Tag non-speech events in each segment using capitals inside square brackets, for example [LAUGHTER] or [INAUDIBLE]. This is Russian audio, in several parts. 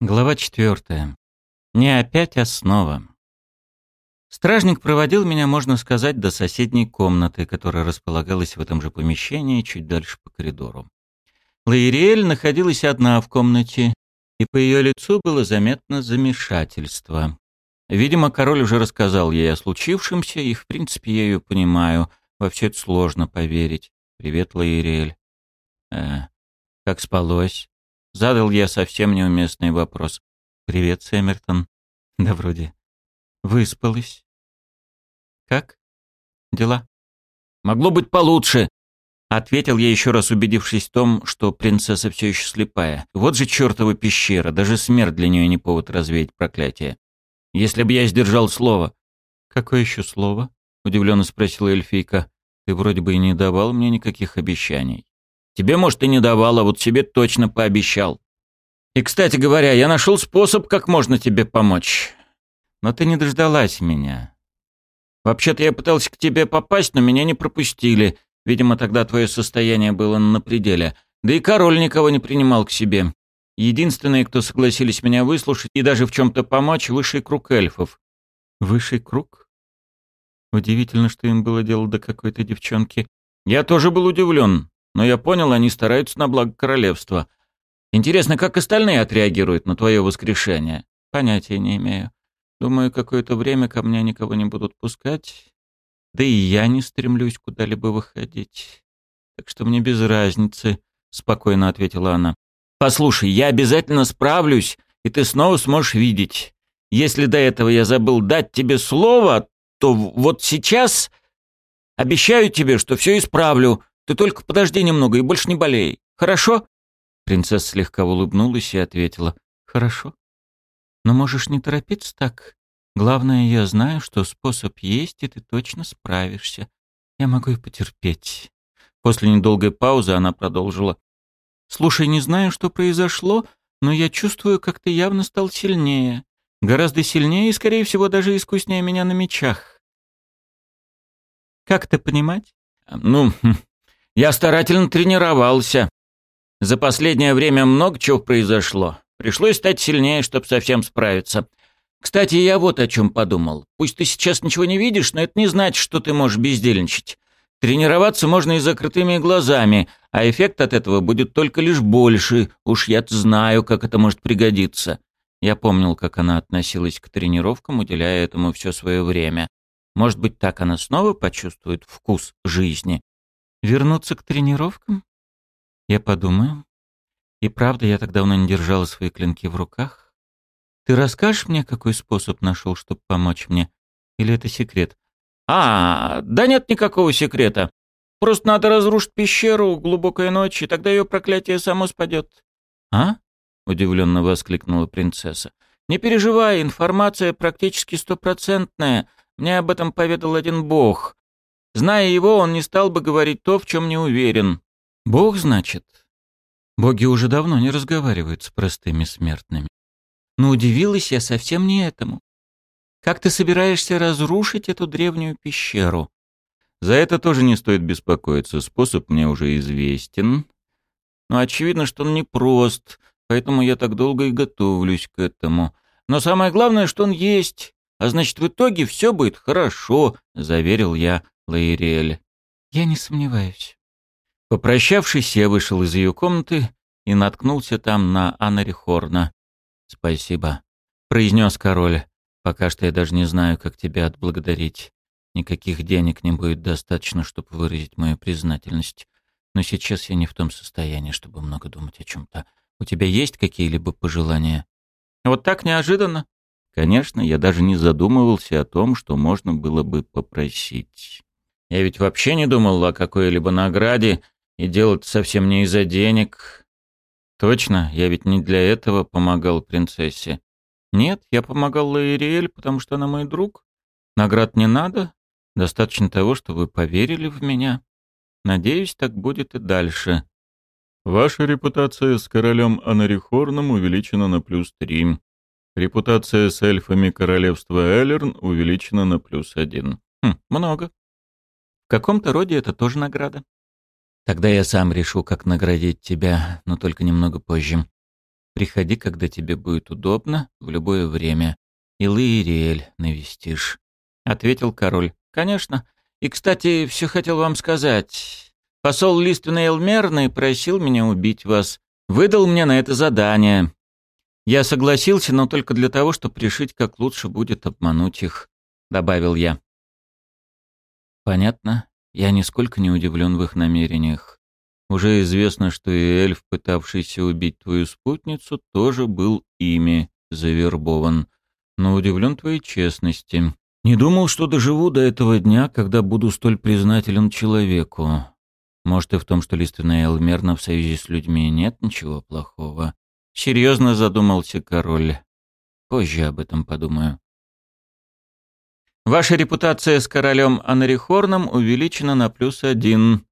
Глава четвертая. Не опять основа. Стражник проводил меня, можно сказать, до соседней комнаты, которая располагалась в этом же помещении, чуть дальше по коридору. Лаириэль находилась одна в комнате, и по ее лицу было заметно замешательство. Видимо, король уже рассказал ей о случившемся, и, в принципе, я ее понимаю. Во все это сложно поверить. «Привет, Лаириэль». «Э, как спалось?» Задал я совсем неуместный вопрос. «Привет, Сэмертон». [LAUGHS] «Да вроде. Выспалась». «Как? Дела?» «Могло быть получше», — ответил я еще раз, убедившись в том, что принцесса все еще слепая. «Вот же чертова пещера, даже смерть для нее не повод развеять проклятие. Если бы я сдержал слово». «Какое еще слово?» — удивленно спросила эльфийка. «Ты вроде бы и не давал мне никаких обещаний». Тебе, может, и не давал, а вот себе точно пообещал. И, кстати говоря, я нашел способ, как можно тебе помочь. Но ты не дождалась меня. Вообще-то я пытался к тебе попасть, но меня не пропустили. Видимо, тогда твое состояние было на пределе. Да и король никого не принимал к себе. Единственные, кто согласились меня выслушать и даже в чем-то помочь, высший круг эльфов. Высший круг? Удивительно, что им было дело до какой-то девчонки. Я тоже был удивлен. Но я понял, они стараются на благо королевства. Интересно, как остальные отреагируют на твое воскрешение? Понятия не имею. Думаю, какое-то время ко мне никого не будут пускать. Да и я не стремлюсь куда-либо выходить. Так что мне без разницы, — спокойно ответила она. Послушай, я обязательно справлюсь, и ты снова сможешь видеть. Если до этого я забыл дать тебе слово, то вот сейчас обещаю тебе, что все исправлю, ты только подожди немного и больше не болей. Хорошо?» Принцесса слегка улыбнулась и ответила. «Хорошо. Но можешь не торопиться так. Главное, я знаю, что способ есть, и ты точно справишься. Я могу и потерпеть». После недолгой паузы она продолжила. «Слушай, не знаю, что произошло, но я чувствую, как ты явно стал сильнее. Гораздо сильнее и, скорее всего, даже искуснее меня на мечах. Как это понимать?» «Ну, хм, я старательно тренировался. За последнее время много чего произошло. Пришлось стать сильнее, чтобы совсем справиться. Кстати, я вот о чем подумал. Пусть ты сейчас ничего не видишь, но это не значит, что ты можешь бездельничать. Тренироваться можно и закрытыми глазами, а эффект от этого будет только лишь больше. Уж я знаю, как это может пригодиться. Я помнил, как она относилась к тренировкам, уделяя этому все свое время. Может быть, так она снова почувствует вкус жизни. Вернуться к тренировкам? Я подумаю. И правда, я так давно не держала свои клинки в руках. Ты расскажешь мне, какой способ нашел, чтобы помочь мне? Или это секрет? А, да нет никакого секрета. Просто надо разрушить пещеру глубокой ночи, тогда ее проклятие само спадет. А? Удивленно воскликнула принцесса. Не переживай, информация практически стопроцентная. Мне об этом поведал один бог. Зная его, он не стал бы говорить то, в чем не уверен. Бог, значит? Боги уже давно не разговаривают с простыми смертными. Но удивилась я совсем не этому. Как ты собираешься разрушить эту древнюю пещеру? За это тоже не стоит беспокоиться, способ мне уже известен. Но очевидно, что он непрост, поэтому я так долго и готовлюсь к этому. Но самое главное, что он есть, а значит, в итоге все будет хорошо, заверил я Лаириэль. «Я не сомневаюсь». Попрощавшись, я вышел из ее комнаты и наткнулся там на Аннари Хорна. «Спасибо», — произнес король. «Пока что я даже не знаю, как тебя отблагодарить. Никаких денег не будет достаточно, чтобы выразить мою признательность. Но сейчас я не в том состоянии, чтобы много думать о чем-то. У тебя есть какие-либо пожелания?» «Вот так неожиданно?» Конечно, я даже не задумывался о том, что можно было бы попросить. Я ведь вообще не думал о какой-либо награде, и делать совсем не из-за денег. Точно, я ведь не для этого помогал принцессе. Нет, я помогал Лаириэль, потому что она мой друг. Наград не надо. Достаточно того, что вы поверили в меня. Надеюсь, так будет и дальше. Ваша репутация с королем Анарихорном увеличена на плюс три. Репутация с эльфами королевства Эллерн увеличена на плюс один. Хм, много. В каком-то роде это тоже награда. Тогда я сам решу, как наградить тебя, но только немного позже. Приходи, когда тебе будет удобно, в любое время. И Лаириэль навестишь», — ответил король. «Конечно. И, кстати, все хотел вам сказать. Посол Лиственный Элмерный просил меня убить вас. Выдал мне на это задание. Я согласился, но только для того, чтобы решить, как лучше будет обмануть их», — добавил я. «Понятно. Я нисколько не удивлен в их намерениях. Уже известно, что и эльф, пытавшийся убить твою спутницу, тоже был ими завербован. Но удивлен твоей честности. Не думал, что доживу до этого дня, когда буду столь признателен человеку. Может, и в том, что лиственная Элмерна в союзе с людьми нет ничего плохого. Серьезно задумался король. Позже об этом подумаю. Ваша репутация с королем Анарихорном увеличена на плюс один.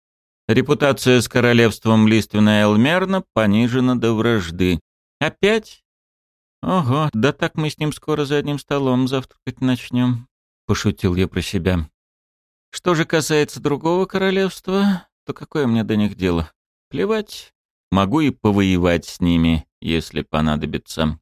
Репутация с королевством Лиственная Элмерна понижена до вражды. Опять? Ого, да так мы с ним скоро за одним столом завтракать начнем. Пошутил я про себя. Что же касается другого королевства, то какое мне до них дело? Плевать. Могу и повоевать с ними, если понадобится.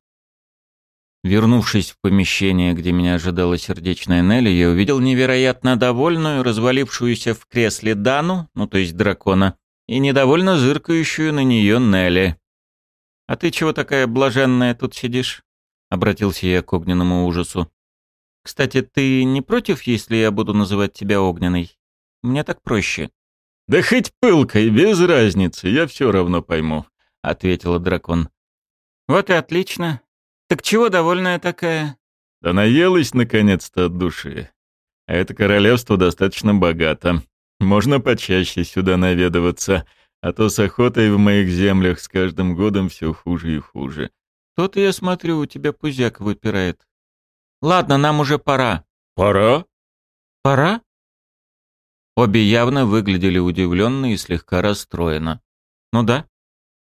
Вернувшись в помещение, где меня ожидала сердечная Нелли, я увидел невероятно довольную, развалившуюся в кресле Дану, ну то есть дракона, и недовольно зыркающую на нее Нелли. «А ты чего такая блаженная тут сидишь?» — обратился я к огненному ужасу. «Кстати, ты не против, если я буду называть тебя огненной? Мне так проще». «Да хоть пылкой, без разницы, я все равно пойму», — ответила дракон. «Вот и отлично. Так чего довольная такая? Да наелась наконец-то от души. А это королевство достаточно богато. Можно почаще сюда наведываться, а то с охотой в моих землях с каждым годом все хуже и хуже. Тут я смотрю, у тебя пузяк выпирает. Ладно, нам уже пора. Пора? Пора? Обе явно выглядели удивленно и слегка расстроенно. Ну да.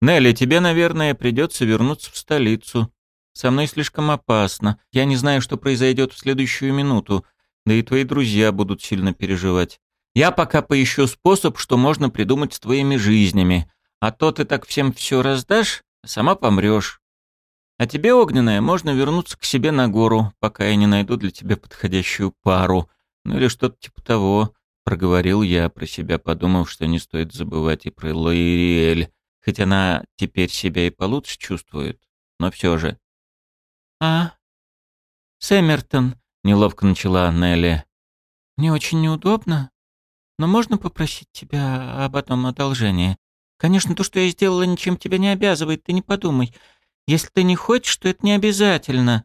Нелли, тебе, наверное, придется вернуться в столицу. Со мной слишком опасно. Я не знаю, что произойдет в следующую минуту. Да и твои друзья будут сильно переживать. Я пока поищу способ, что можно придумать с твоими жизнями. А то ты так всем все раздашь, а сама помрешь. А тебе, огненная, можно вернуться к себе на гору, пока я не найду для тебя подходящую пару. Ну или что-то типа того, — проговорил я про себя, подумав, что не стоит забывать и про Лаириэль, хоть она теперь себя и получше чувствует, но все же. «А? Сэммертон», — неловко начала Нелли. «Мне очень неудобно, но можно попросить тебя об одном одолжении? Конечно, то, что я сделала, ничем тебя не обязывает, ты не подумай. Если ты не хочешь, то это не обязательно.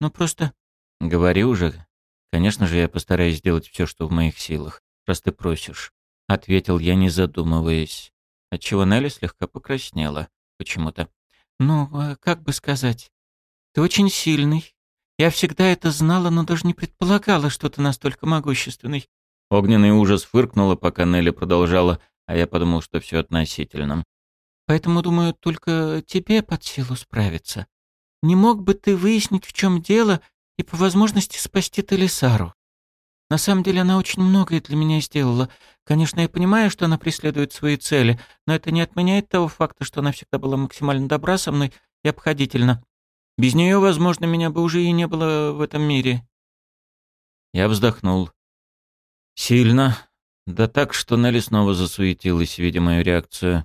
Ну просто...» «Говори уже. Конечно же, я постараюсь сделать все, что в моих силах, раз ты просишь», — ответил я, не задумываясь, отчего Нелли слегка покраснела почему-то. «Ну, а как бы сказать...» Ты очень сильный. Я всегда это знала, но даже не предполагала, что ты настолько могущественный». Огненный ужас фыркнула, пока Нелли продолжала, а я подумал, что все относительно. «Поэтому, думаю, только тебе под силу справиться. Не мог бы ты выяснить, в чем дело, и по возможности спасти Талисару? На самом деле она очень многое для меня сделала. Конечно, я понимаю, что она преследует свои цели, но это не отменяет того факта, что она всегда была максимально добра со мной и обходительна. Без нее, возможно, меня бы уже и не было в этом мире. Я вздохнул. Сильно. Да так, что Нелли снова засуетилась, видя мою реакцию.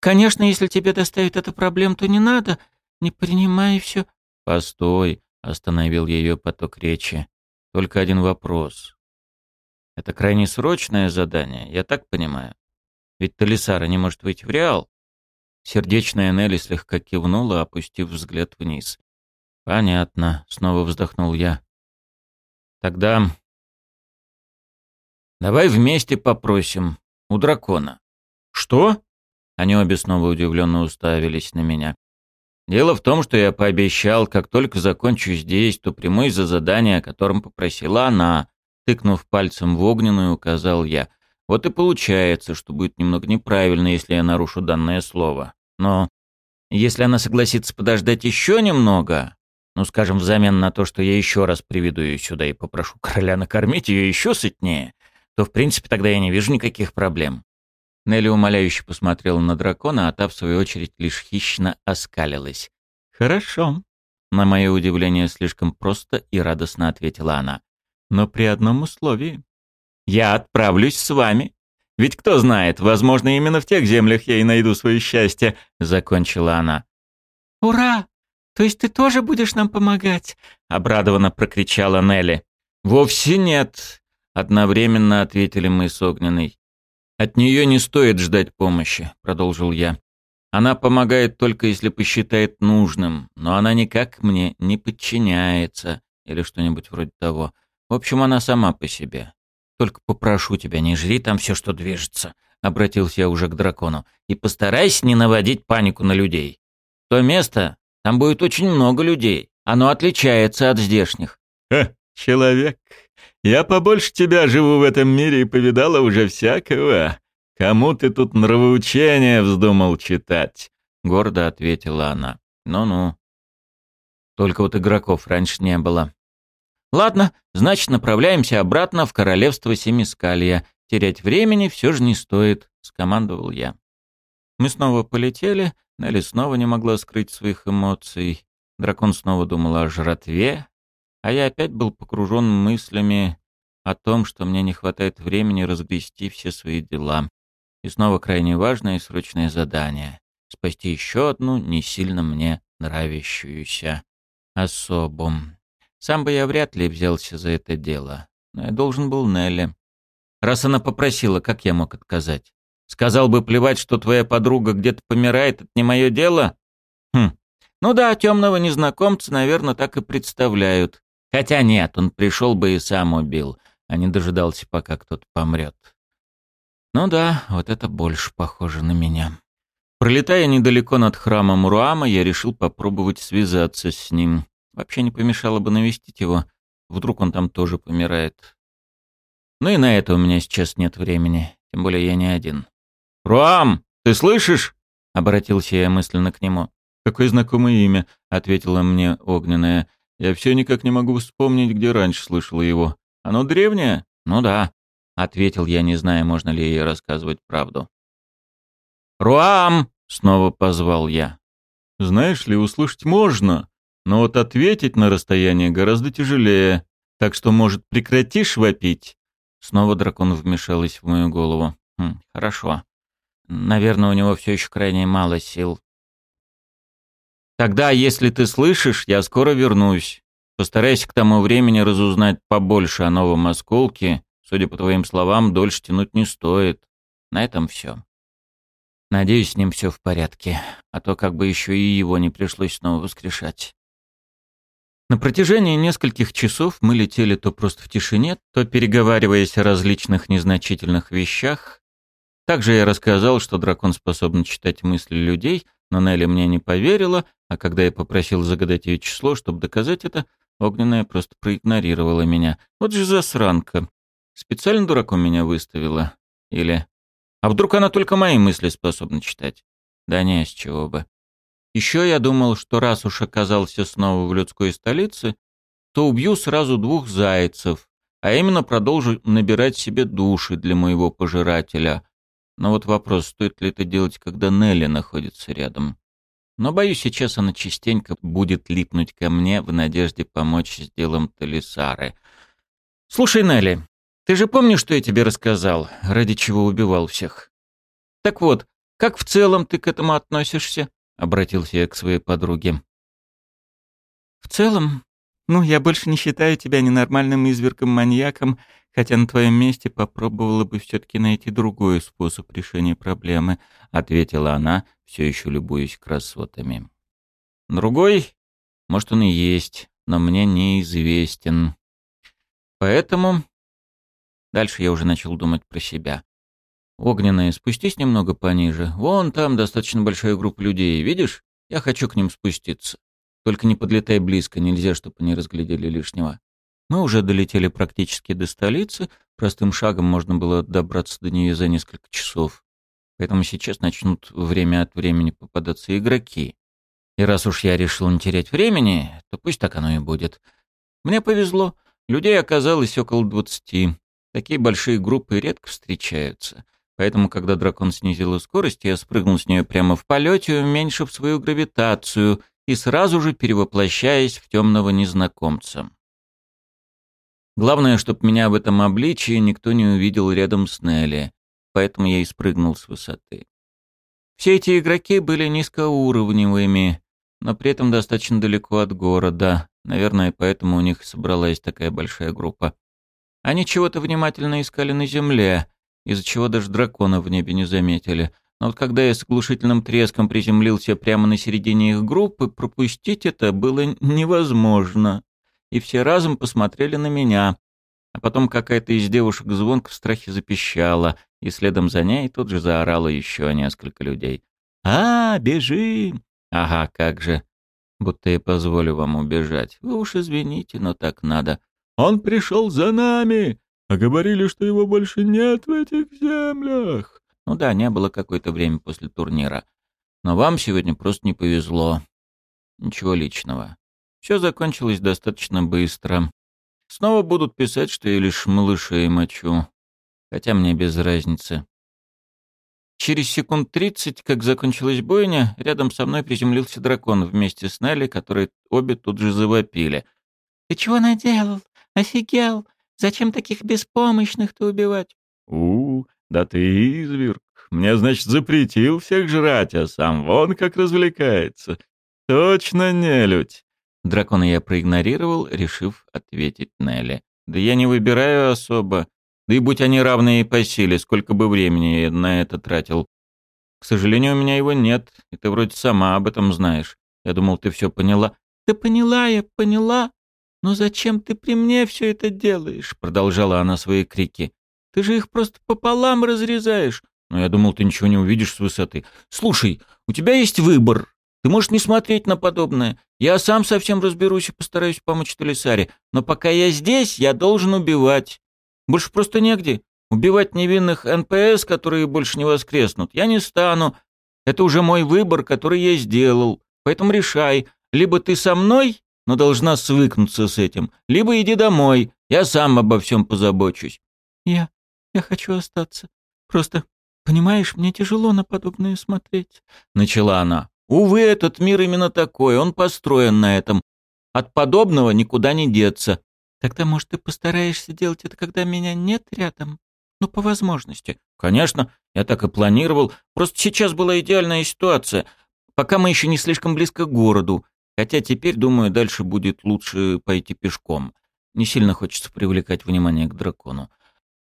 «Конечно, если тебе доставит это проблем, то не надо. Не принимай все». «Постой», — остановил ее поток речи. «Только один вопрос. Это крайне срочное задание, я так понимаю? Ведь Талисара не может выйти в Реал?» Сердечная Нелли слегка кивнула, опустив взгляд вниз. «Понятно», — снова вздохнул я. «Тогда давай вместе попросим у дракона». «Что?» Они обе снова удивленно уставились на меня. «Дело в том, что я пообещал, как только закончу здесь, то примусь за задание, о котором попросила она». Тыкнув пальцем в огненную, указал я — вот и получается, что будет немного неправильно, если я нарушу данное слово. Но если она согласится подождать еще немного, ну, скажем, взамен на то, что я еще раз приведу ее сюда и попрошу короля накормить ее еще сытнее, то, в принципе, тогда я не вижу никаких проблем. Нелли умоляюще посмотрела на дракона, а та, в свою очередь, лишь хищно оскалилась. «Хорошо», — на мое удивление слишком просто и радостно ответила она. «Но при одном условии. Я отправлюсь с вами. Ведь кто знает, возможно, именно в тех землях я и найду свое счастье», — закончила она. «Ура! То есть ты тоже будешь нам помогать?» — обрадованно прокричала Нелли. «Вовсе нет», — одновременно ответили мы с Огненной. «От нее не стоит ждать помощи», — продолжил я. «Она помогает только если посчитает нужным, но она никак мне не подчиняется или что-нибудь вроде того. В общем, она сама по себе. Только попрошу тебя, не жри там все, что движется», — обратился я уже к дракону, «и постарайся не наводить панику на людей. То место, там будет очень много людей, оно отличается от здешних». «Ха, человек, я побольше тебя живу в этом мире и повидала уже всякого. Кому ты тут нравоучение вздумал читать?» Гордо ответила она. «Ну-ну. Только вот игроков раньше не было. Ладно, значит, направляемся обратно в королевство Семискалья. Терять времени все же не стоит», — скомандовал я. Мы снова полетели, Нелли снова не могла скрыть своих эмоций. Дракон снова думал о жратве, а я опять был погружен мыслями о том, что мне не хватает времени разгрести все свои дела. И снова крайне важное и срочное задание — спасти еще одну не сильно мне нравящуюся особу. Сам бы я вряд ли взялся за это дело, но я должен был Нелли. Раз она попросила, как я мог отказать? Сказал бы плевать, что твоя подруга где-то помирает, это не мое дело? Хм. Ну да, темного незнакомца, наверное, так и представляют. Хотя нет, он пришел бы и сам убил, а не дожидался, пока кто-то помрет. Ну да, вот это больше похоже на меня. Пролетая недалеко над храмом Руама, я решил попробовать связаться с ним. Вообще не помешало бы навестить его. Вдруг он там тоже помирает. Ну и на это у меня сейчас нет времени. Тем более я не один. «Руам, ты слышишь?» — обратился я мысленно к нему. «Какое знакомое имя?» — ответила мне огненная. Я все никак не могу вспомнить, где раньше слышала его. Оно древнее? Ну да, ответил я, не зная, можно ли ей рассказывать правду. Руам! снова позвал я. Знаешь ли, услышать можно, но вот ответить на расстояние гораздо тяжелее. Так что, может, прекратишь вопить? Снова дракон вмешалась в мою голову. Хм, хорошо. Наверное, у него все еще крайне мало сил. Тогда, если ты слышишь, я скоро вернусь. Постарайся к тому времени разузнать побольше о новом осколке. Судя по твоим словам, дольше тянуть не стоит. На этом все. Надеюсь, с ним все в порядке, а то как бы еще и его не пришлось снова воскрешать. На протяжении нескольких часов мы летели то просто в тишине, то переговариваясь о различных незначительных вещах. Также я рассказал, что дракон способен читать мысли людей, но Нелли мне не поверила, а когда я попросил загадать ее число, чтобы доказать это, огненная просто проигнорировала меня. Вот же засранка. Специально дураком меня выставила? Или... А вдруг она только мои мысли способна читать? Да не, с чего бы. Еще я думал, что раз уж оказался снова в людской столице, то убью сразу двух зайцев, а именно продолжу набирать себе души для моего пожирателя. Но вот вопрос, стоит ли это делать, когда Нелли находится рядом. Но, боюсь, сейчас она частенько будет липнуть ко мне в надежде помочь с делом Талисары. «Слушай, Нелли, ты же помнишь, что я тебе рассказал, ради чего убивал всех? Так вот, как в целом ты к этому относишься?» — обратился я к своей подруге. «В целом? Ну, я больше не считаю тебя ненормальным извергом-маньяком, хотя на твоем месте попробовала бы все-таки найти другой способ решения проблемы», — ответила она, все еще любуясь красотами. «Другой? Может, он и есть, но мне неизвестен. Поэтому...» Дальше я уже начал думать про себя. «Огненная, спустись немного пониже. Вон там достаточно большая группа людей, видишь? Я хочу к ним спуститься. Только не подлетай близко, нельзя, чтобы они разглядели лишнего. Мы уже долетели практически до столицы, простым шагом можно было добраться до нее за несколько часов. Поэтому сейчас начнут время от времени попадаться игроки. И раз уж я решил не терять времени, то пусть так оно и будет. Мне повезло. Людей оказалось около двадцати. Такие большие группы редко встречаются. Поэтому, когда дракон снизил скорость, я спрыгнул с нее прямо в полете, уменьшив свою гравитацию и сразу же перевоплощаясь в темного незнакомца. Главное, чтобы меня в этом обличии никто не увидел рядом с Нелли, поэтому я и спрыгнул с высоты. Все эти игроки были низкоуровневыми, но при этом достаточно далеко от города. Наверное, поэтому у них собралась такая большая группа. Они чего-то внимательно искали на земле, из-за чего даже дракона в небе не заметили. Но вот когда я с оглушительным треском приземлился прямо на середине их группы, пропустить это было невозможно. И все разом посмотрели на меня. А потом какая-то из девушек звонко в страхе запищала, и следом за ней тут же заорало еще несколько людей. «А, бежим!» «Ага, как же!» Будто я позволю вам убежать. Вы уж извините, но так надо. «Он пришел за нами!» А говорили, что его больше нет в этих землях. Ну да, не было какое-то время после турнира. Но вам сегодня просто не повезло. Ничего личного. Все закончилось достаточно быстро. Снова будут писать, что я лишь малышей мочу. Хотя мне без разницы. Через секунд тридцать, как закончилась бойня, рядом со мной приземлился дракон вместе с Нелли, которые обе тут же завопили. «Ты чего наделал? Офигел! Зачем таких беспомощных-то убивать? У, да ты изверг. Мне, значит, запретил всех жрать, а сам вон как развлекается. Точно нелюдь. Дракона я проигнорировал, решив ответить Нелли. Да я не выбираю особо. Да и будь они равны по силе, сколько бы времени я на это тратил. К сожалению, у меня его нет, и ты вроде сама об этом знаешь. Я думал, ты все поняла. Да поняла я, поняла. «Но зачем ты при мне все это делаешь?» — продолжала она свои крики. «Ты же их просто пополам разрезаешь». «Но я думал, ты ничего не увидишь с высоты. Слушай, у тебя есть выбор. Ты можешь не смотреть на подобное. Я сам со всем разберусь и постараюсь помочь Талисаре. Но пока я здесь, я должен убивать. Больше просто негде. Убивать невинных НПС, которые больше не воскреснут, я не стану. Это уже мой выбор, который я сделал. Поэтому решай, либо ты со мной, но должна свыкнуться с этим. Либо иди домой, я сам обо всем позабочусь. Я... я хочу остаться. Просто, понимаешь, мне тяжело на подобное смотреть. Начала она. Увы, этот мир именно такой, он построен на этом. От подобного никуда не деться. Тогда, может, ты постараешься делать это, когда меня нет рядом? Ну, по возможности. Конечно, я так и планировал. Просто сейчас была идеальная ситуация. Пока мы еще не слишком близко к городу. Хотя теперь, думаю, дальше будет лучше пойти пешком. Не сильно хочется привлекать внимание к дракону.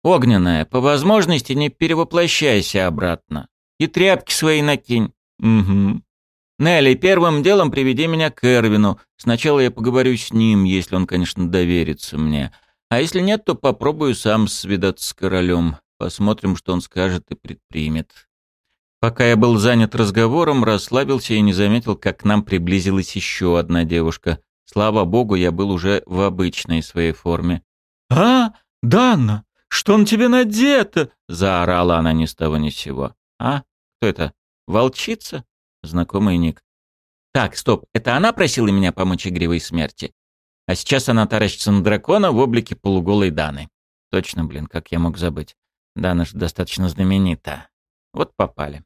Огненная, по возможности не перевоплощайся обратно. И тряпки свои накинь. Угу. Нелли, первым делом приведи меня к Эрвину. Сначала я поговорю с ним, если он, конечно, доверится мне. А если нет, то попробую сам свидаться с королем. Посмотрим, что он скажет и предпримет. Пока я был занят разговором, расслабился и не заметил, как к нам приблизилась еще одна девушка. Слава богу, я был уже в обычной своей форме. «А, Данна, что на тебе надето?» — заорала она ни с того ни с сего. «А, кто это? Волчица?» Знакомый ник. «Так, стоп, это она просила меня помочь игривой смерти?» А сейчас она таращится на дракона в облике полуголой Даны. Точно, блин, как я мог забыть. Дана же достаточно знаменита. Вот попали.